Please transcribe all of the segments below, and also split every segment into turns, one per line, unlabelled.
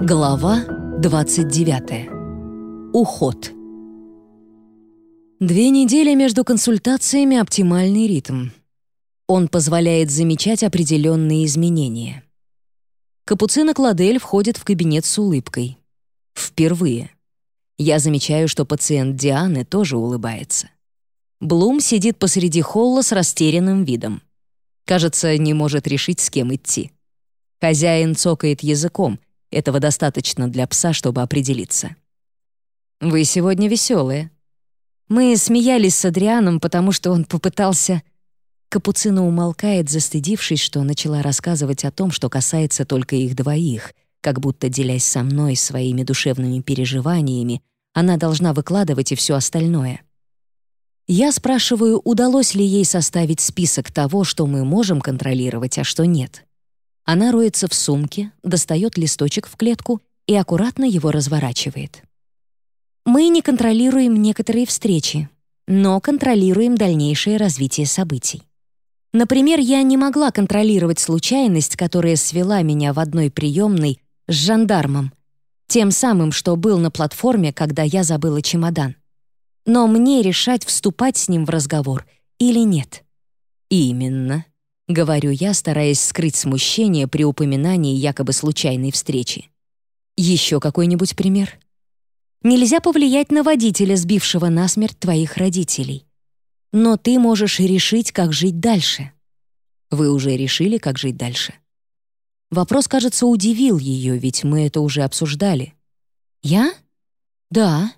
Глава 29. Уход. Две недели между консультациями — оптимальный ритм. Он позволяет замечать определенные изменения. Капуцина Кладель входит в кабинет с улыбкой. Впервые. Я замечаю, что пациент Дианы тоже улыбается. Блум сидит посреди холла с растерянным видом. Кажется, не может решить, с кем идти. Хозяин цокает языком. Этого достаточно для пса, чтобы определиться. «Вы сегодня веселые». Мы смеялись с Адрианом, потому что он попытался... Капуцина умолкает, застыдившись, что начала рассказывать о том, что касается только их двоих, как будто, делясь со мной своими душевными переживаниями, она должна выкладывать и все остальное. Я спрашиваю, удалось ли ей составить список того, что мы можем контролировать, а что нет. Она роется в сумке, достает листочек в клетку и аккуратно его разворачивает. Мы не контролируем некоторые встречи, но контролируем дальнейшее развитие событий. Например, я не могла контролировать случайность, которая свела меня в одной приемной с жандармом, тем самым, что был на платформе, когда я забыла чемодан. Но мне решать, вступать с ним в разговор или нет. Именно. — говорю я, стараясь скрыть смущение при упоминании якобы случайной встречи. Еще какой-нибудь пример? Нельзя повлиять на водителя, сбившего насмерть твоих родителей. Но ты можешь решить, как жить дальше. Вы уже решили, как жить дальше? Вопрос, кажется, удивил ее, ведь мы это уже обсуждали. Я? Да.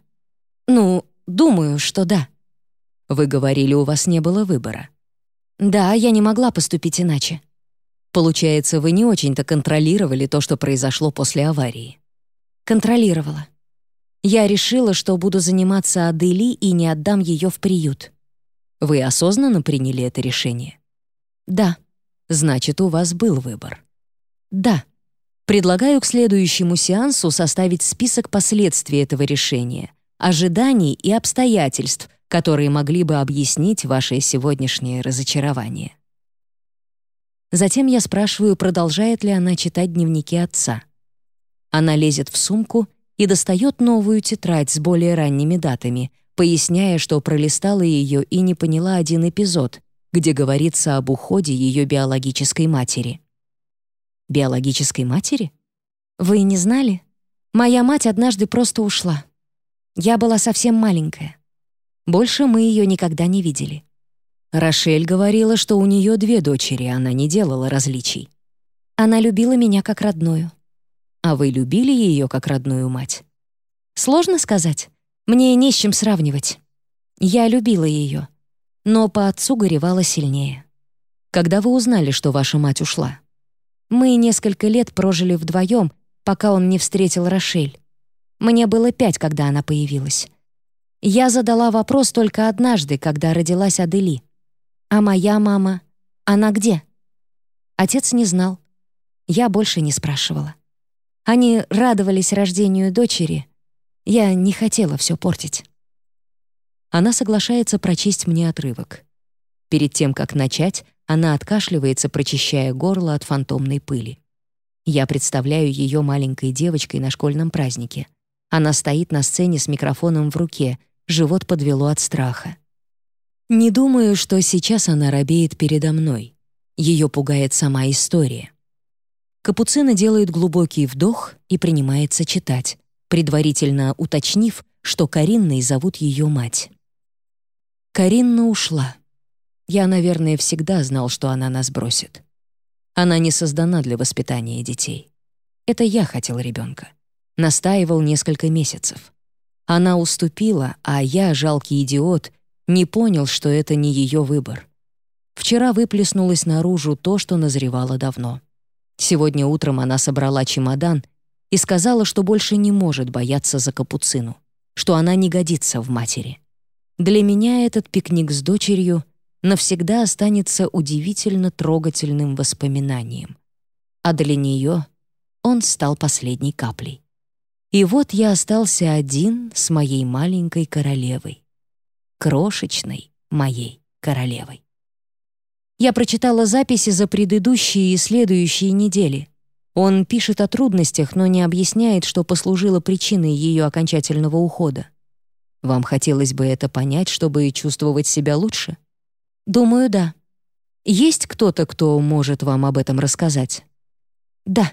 Ну, думаю, что да. Вы говорили, у вас не было выбора. Да, я не могла поступить иначе. Получается, вы не очень-то контролировали то, что произошло после аварии. Контролировала. Я решила, что буду заниматься Адели и не отдам ее в приют. Вы осознанно приняли это решение? Да. Значит, у вас был выбор. Да. Предлагаю к следующему сеансу составить список последствий этого решения, ожиданий и обстоятельств, которые могли бы объяснить ваше сегодняшнее разочарование. Затем я спрашиваю, продолжает ли она читать дневники отца. Она лезет в сумку и достает новую тетрадь с более ранними датами, поясняя, что пролистала ее и не поняла один эпизод, где говорится об уходе ее биологической матери. Биологической матери? Вы не знали? Моя мать однажды просто ушла. Я была совсем маленькая. Больше мы ее никогда не видели. Рошель говорила, что у нее две дочери, она не делала различий. Она любила меня как родную. А вы любили ее как родную мать? Сложно сказать. Мне не с чем сравнивать. Я любила ее, но по отцу горевала сильнее. Когда вы узнали, что ваша мать ушла? Мы несколько лет прожили вдвоем, пока он не встретил Рошель. Мне было пять, когда она появилась. Я задала вопрос только однажды, когда родилась Адели. «А моя мама? Она где?» Отец не знал. Я больше не спрашивала. Они радовались рождению дочери. Я не хотела все портить. Она соглашается прочесть мне отрывок. Перед тем, как начать, она откашливается, прочищая горло от фантомной пыли. Я представляю ее маленькой девочкой на школьном празднике. Она стоит на сцене с микрофоном в руке, живот подвело от страха. Не думаю, что сейчас она робеет передо мной. Ее пугает сама история. Капуцина делает глубокий вдох и принимается читать, предварительно уточнив, что Каринной зовут ее мать. Каринна ушла. Я, наверное, всегда знал, что она нас бросит. Она не создана для воспитания детей. Это я хотел ребенка. Настаивал несколько месяцев. Она уступила, а я, жалкий идиот, не понял, что это не ее выбор. Вчера выплеснулось наружу то, что назревало давно. Сегодня утром она собрала чемодан и сказала, что больше не может бояться за капуцину, что она не годится в матери. Для меня этот пикник с дочерью навсегда останется удивительно трогательным воспоминанием. А для нее он стал последней каплей. И вот я остался один с моей маленькой королевой. Крошечной моей королевой. Я прочитала записи за предыдущие и следующие недели. Он пишет о трудностях, но не объясняет, что послужило причиной ее окончательного ухода. Вам хотелось бы это понять, чтобы чувствовать себя лучше? Думаю, да. Есть кто-то, кто может вам об этом рассказать? Да.